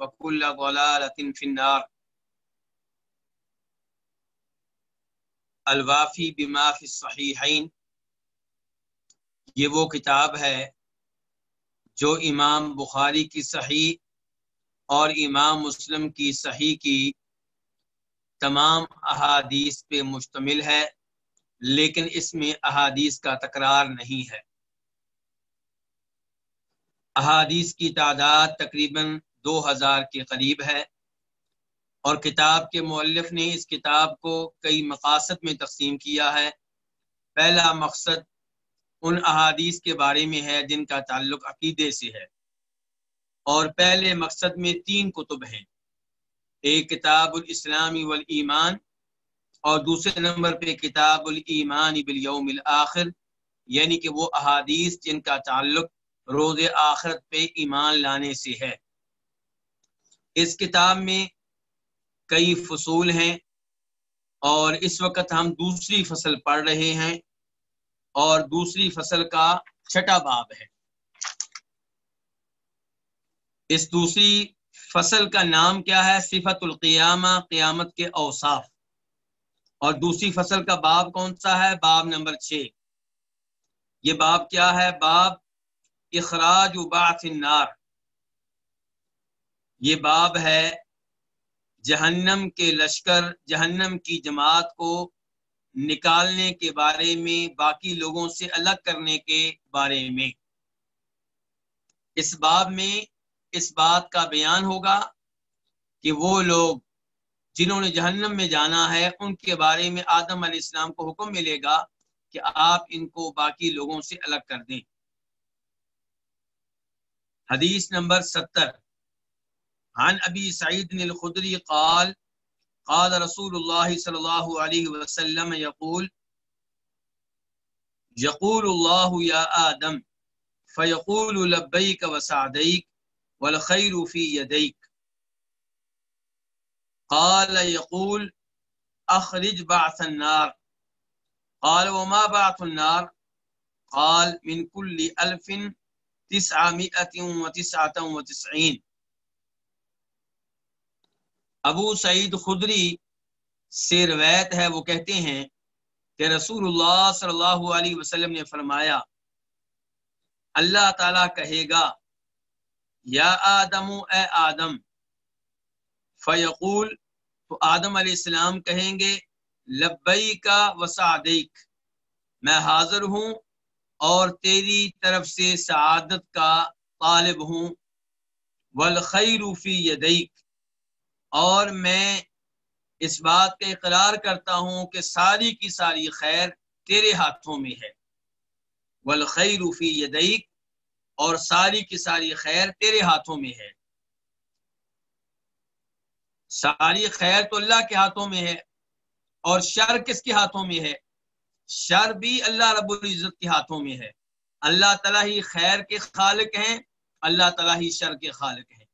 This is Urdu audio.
وكل ضلالة في النار. الوافی بما فی الصحیحین یہ وہ کتاب ہے جو امام بخاری کی صحیح اور امام مسلم کی صحیح کی تمام احادیث پہ مشتمل ہے، لیکن اس میں احادیث کا تکرار نہیں ہے۔ احادیث کی تعداد تقریباً دو ہزار کے قریب ہے اور کتاب کے مؤلف نے اس کتاب کو کئی مقاصد میں تقسیم کیا ہے۔ پہلا مقصد ان احادیث کے بارے میں ہے جن کا تعلق عقیدے سے ہے۔ اور پہلے مقصد میں تین کتب ہیں۔ ایک کتاب الاسلامی والایمان اور دوسرے نمبر پہ کتاب الایمان بالیوم الاخر یعنی کہ وہ احادیث جن کا تعلق روز آخرت پہ ایمان لانے سے ہے۔ اس کتاب میں کئی فصول ہیں اور اس وقت ہم دوسری فصل پڑھ رہے ہیں اور دوسری فصل کا چھٹا باب ہے۔ اس دوسری فصل کا نام کیا ہے؟ صفت القیامہ، قیامت کے اوصاف۔ اور دوسری فصل کا باب کون سا ہے؟ باب نمبر چھ۔ یہ باب کیا ہے؟ باب اخراج بعث النار۔ یہ باب ہے جہنم کے لشکر، جہنم کی جماعت کو نکالنے کے بارے میں، باقی لوگوں سے الگ کرنے کے بارے میں۔ اس باب میں اس بات کا بیان ہوگا کہ وہ لوگ جنہوں نے جہنم میں جانا ہے، ان کے بارے میں آدم علیہ السلام کو حکم ملے گا کہ آپ ان کو باقی لوگوں سے الگ کر دیں۔ حدیث نمبر ستر۔ عن ابی سعید الخدری قال قال رسول اللہ صلی اللہ علیہ وسلم یقول یقول اللہ یا آدم، فیقول لبیک وسعدیک والخیر فی یدیک۔ قال يقول أخرج بعث النار۔ قال، وما بعث النار؟ قال، من كل ألف تسعمائة وتسعة وتسعين ابو سعید خدری سے روایت ہے، وہ کہتے ہیں کہ رسول اللہ صلی اللہ علیہ وسلم نے فرمایا، اللہ تعالی کہے گا، یا آدم، اے آدم، فیقول، تو آدم علیہ السلام کہیں گے لبئی کا وسعدیک میں حاضر ہوں اور تیری طرف سے سعادت کا طالب ہوں والخیر فی یدیک۔ اور میں اس بات کا اقرار کرتا ہوں کہ ساری کی ساری خیر تیرے ہاتھوں میں ہے۔ والخیر فی یدیک اور ساری کی ساری خیر تیرے ہاتھوں میں ہے۔ ساری خیر تو اللہ کے ہاتھوں میں ہے اور شر کس کے ہاتھوں میں ہے؟ شر بھی اللہ رب العزت کے ہاتھوں میں ہے۔ اللہ تعالیٰ ہی خیر کے خالق ہیں، اللہ تعالیٰ ہی شر کے خالق ہیں۔